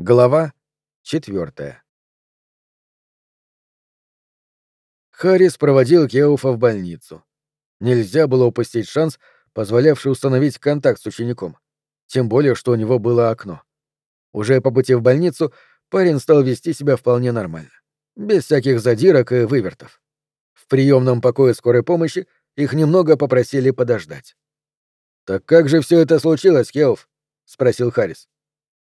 Глава четвертая. Харрис проводил Кеуфа в больницу. Нельзя было упустить шанс, позволявший установить контакт с учеником. Тем более, что у него было окно. Уже по пути в больницу парень стал вести себя вполне нормально. Без всяких задирок и вывертов. В приемном покое скорой помощи их немного попросили подождать. «Так как же все это случилось, Кеуф?» — спросил Харрис.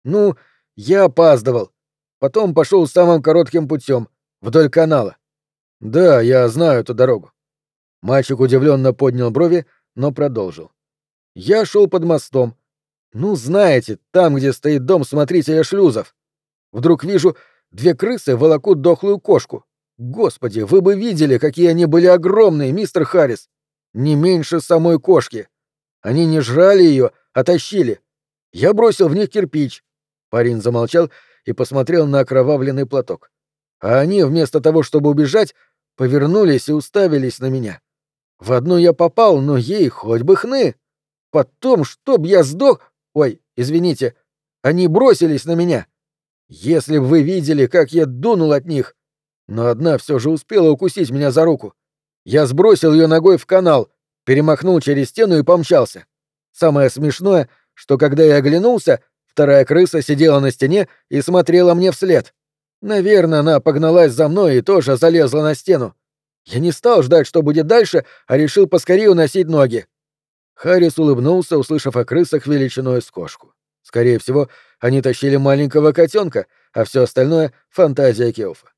«Ну, я опаздывал. Потом пошел самым коротким путем, вдоль канала. Да, я знаю эту дорогу. Мальчик удивленно поднял брови, но продолжил. Я шел под мостом. Ну, знаете, там, где стоит дом смотрителя шлюзов. Вдруг вижу, две крысы волокут дохлую кошку. Господи, вы бы видели, какие они были огромные, мистер Харрис. Не меньше самой кошки. Они не жрали ее, а тащили. Я бросил в них кирпич. Парень замолчал и посмотрел на окровавленный платок. А они, вместо того, чтобы убежать, повернулись и уставились на меня. В одну я попал, но ей хоть бы хны. Потом, чтоб я сдох... Ой, извините, они бросились на меня. Если бы вы видели, как я дунул от них. Но одна все же успела укусить меня за руку. Я сбросил ее ногой в канал, перемахнул через стену и помчался. Самое смешное, что когда я оглянулся, Вторая крыса сидела на стене и смотрела мне вслед. Наверное, она погналась за мной и тоже залезла на стену. Я не стал ждать, что будет дальше, а решил поскорее уносить ноги. Харрис улыбнулся, услышав о крысах величиной с кошку. Скорее всего, они тащили маленького котенка, а все остальное — фантазия Кеуфа.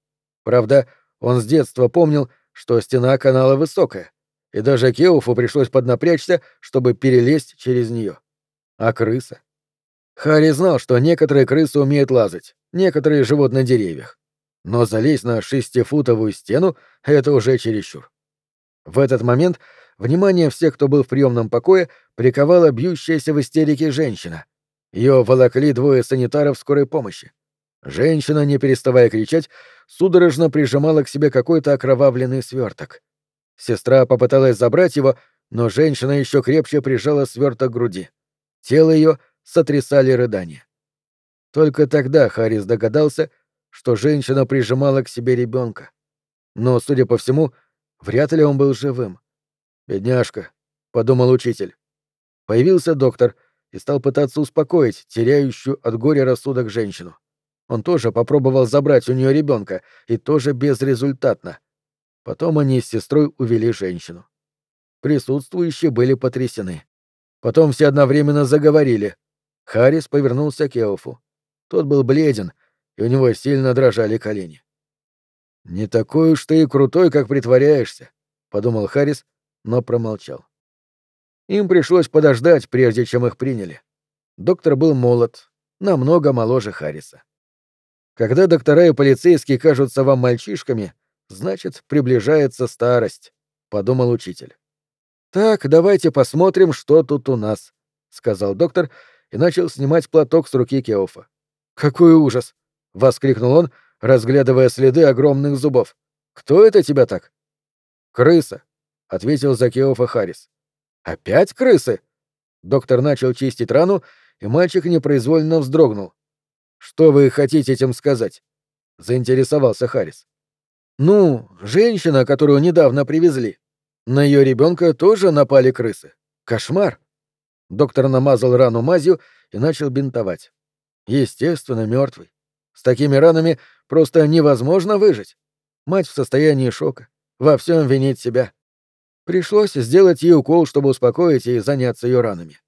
Правда, он с детства помнил, что стена канала высокая, и даже Кеуфу пришлось поднапрячься, чтобы перелезть через нее. А крыса? Харри знал, что некоторые крысы умеют лазать, некоторые живут на деревьях. Но залезть на шестифутовую стену — это уже чересчур. В этот момент внимание всех, кто был в приемном покое, приковала бьющаяся в истерике женщина. Ее волокли двое санитаров скорой помощи. Женщина, не переставая кричать, судорожно прижимала к себе какой-то окровавленный сверток. Сестра попыталась забрать его, но женщина еще крепче прижала сверток к груди. Тело ее — сотрясали рыдания. Только тогда Харрис догадался, что женщина прижимала к себе ребенка. Но, судя по всему, вряд ли он был живым. «Бедняжка», — подумал учитель. Появился доктор и стал пытаться успокоить теряющую от горя рассудок женщину. Он тоже попробовал забрать у нее ребенка, и тоже безрезультатно. Потом они с сестрой увели женщину. Присутствующие были потрясены. Потом все одновременно заговорили, Харрис повернулся к Эофу. Тот был бледен, и у него сильно дрожали колени. «Не такой уж ты и крутой, как притворяешься», — подумал Харрис, но промолчал. Им пришлось подождать, прежде чем их приняли. Доктор был молод, намного моложе Харриса. Когда доктора и полицейские кажутся вам мальчишками, значит, приближается старость, — подумал учитель. «Так, давайте посмотрим, что тут у нас», — сказал доктор и начал снимать платок с руки Кеофа. «Какой ужас!» — воскликнул он, разглядывая следы огромных зубов. «Кто это тебя так?» «Крыса», — ответил за Кеофа Харрис. «Опять крысы?» Доктор начал чистить рану, и мальчик непроизвольно вздрогнул. «Что вы хотите этим сказать?» — заинтересовался Харрис. «Ну, женщина, которую недавно привезли. На ее ребенка тоже напали крысы. Кошмар!» Доктор намазал рану мазью и начал бинтовать. Естественно, мертвый. С такими ранами просто невозможно выжить. Мать в состоянии шока. Во всем винит себя. Пришлось сделать ей укол, чтобы успокоить и заняться ее ранами.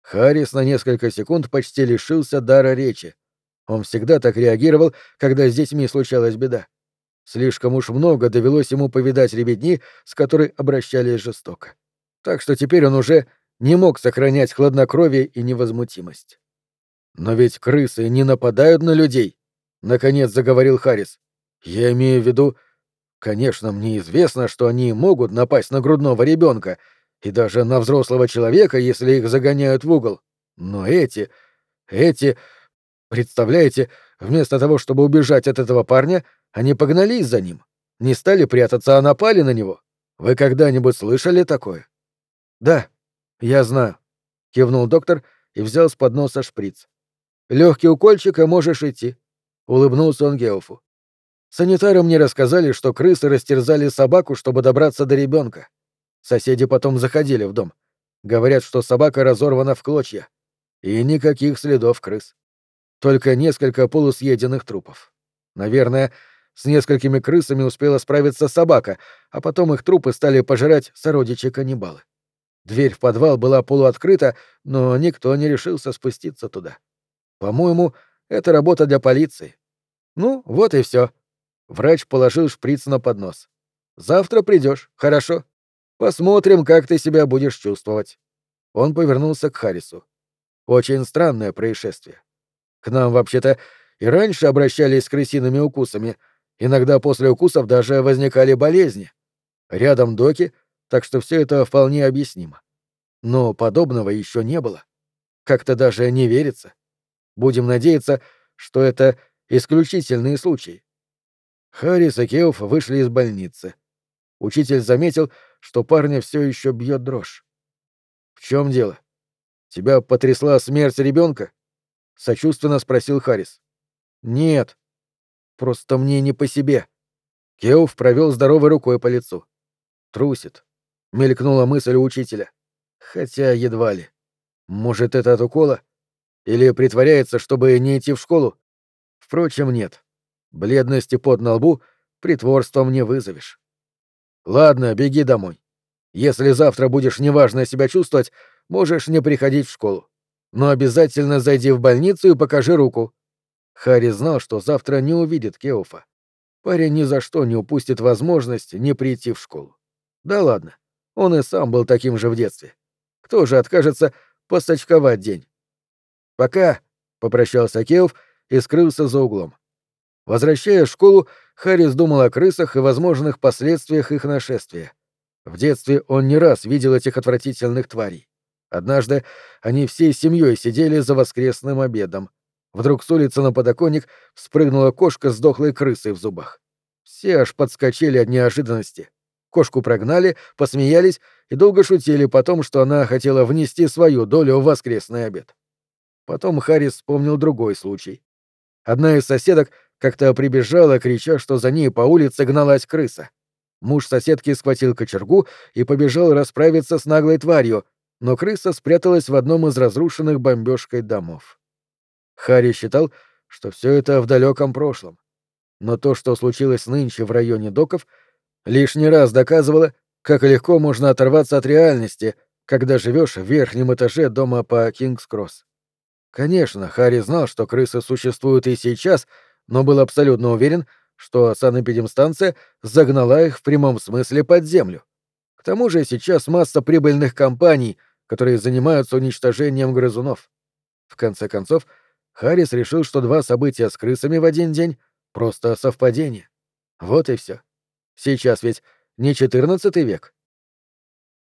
Харрис на несколько секунд почти лишился дара речи. Он всегда так реагировал, когда с детьми случалась беда. Слишком уж много довелось ему повидать ребятни, с которой обращались жестоко. Так что теперь он уже не мог сохранять хладнокровие и невозмутимость. «Но ведь крысы не нападают на людей», — наконец заговорил Харрис. «Я имею в виду, конечно, мне известно, что они могут напасть на грудного ребенка и даже на взрослого человека, если их загоняют в угол. Но эти... эти... Представляете, вместо того, чтобы убежать от этого парня, они погнались за ним. Не стали прятаться, а напали на него. Вы когда-нибудь слышали такое? Да, «Я знаю», — кивнул доктор и взял с подноса шприц. Легкий укольчик, и можешь идти», — улыбнулся он Геофу. Санитары мне рассказали, что крысы растерзали собаку, чтобы добраться до ребенка. Соседи потом заходили в дом. Говорят, что собака разорвана в клочья. И никаких следов крыс. Только несколько полусъеденных трупов. Наверное, с несколькими крысами успела справиться собака, а потом их трупы стали пожирать сородичи-каннибалы. Дверь в подвал была полуоткрыта, но никто не решился спуститься туда. По-моему, это работа для полиции. Ну, вот и все. Врач положил шприц на поднос. Завтра придешь, хорошо? Посмотрим, как ты себя будешь чувствовать. Он повернулся к Харрису. Очень странное происшествие. К нам вообще-то и раньше обращались с крысиными укусами. Иногда после укусов даже возникали болезни. Рядом доки, так что все это вполне объяснимо. Но подобного еще не было. Как-то даже не верится. Будем надеяться, что это исключительные случаи. Харрис и Кеоф вышли из больницы. Учитель заметил, что парня все еще бьет дрожь. В чем дело? Тебя потрясла смерть ребенка? сочувственно спросил Харрис. Нет. Просто мне не по себе. Кеоф провел здоровой рукой по лицу. Трусит. Мелькнула мысль у учителя. Хотя едва ли. Может, это от укола? Или притворяется, чтобы не идти в школу? Впрочем, нет. Бледность и пот на лбу притворством не вызовешь. Ладно, беги домой. Если завтра будешь неважно себя чувствовать, можешь не приходить в школу. Но обязательно зайди в больницу и покажи руку. Харри знал, что завтра не увидит Кеуфа. Парень ни за что не упустит возможность не прийти в школу. Да ладно. Он и сам был таким же в детстве. Кто же откажется посточковать день? «Пока», — попрощался Кеов и скрылся за углом. Возвращаясь в школу, Харрис думал о крысах и возможных последствиях их нашествия. В детстве он не раз видел этих отвратительных тварей. Однажды они всей семьей сидели за воскресным обедом. Вдруг с улицы на подоконник спрыгнула кошка с дохлой крысой в зубах. Все аж подскочили от неожиданности. Кошку прогнали, посмеялись и долго шутили по том, что она хотела внести свою долю в воскресный обед. Потом Харрис вспомнил другой случай. Одна из соседок как-то прибежала, крича, что за ней по улице гналась крыса. Муж соседки схватил кочергу и побежал расправиться с наглой тварью, но крыса спряталась в одном из разрушенных бомбежкой домов. Харри считал, что все это в далеком прошлом. Но то, что случилось нынче в районе доков, лишний раз доказывало, как легко можно оторваться от реальности, когда живешь в верхнем этаже дома по Кингс-Кросс. Конечно, Харри знал, что крысы существуют и сейчас, но был абсолютно уверен, что санэпидемстанция загнала их в прямом смысле под землю. К тому же сейчас масса прибыльных компаний, которые занимаются уничтожением грызунов. В конце концов, Харрис решил, что два события с крысами в один день — просто совпадение. Вот и все. Сейчас ведь не четырнадцатый век.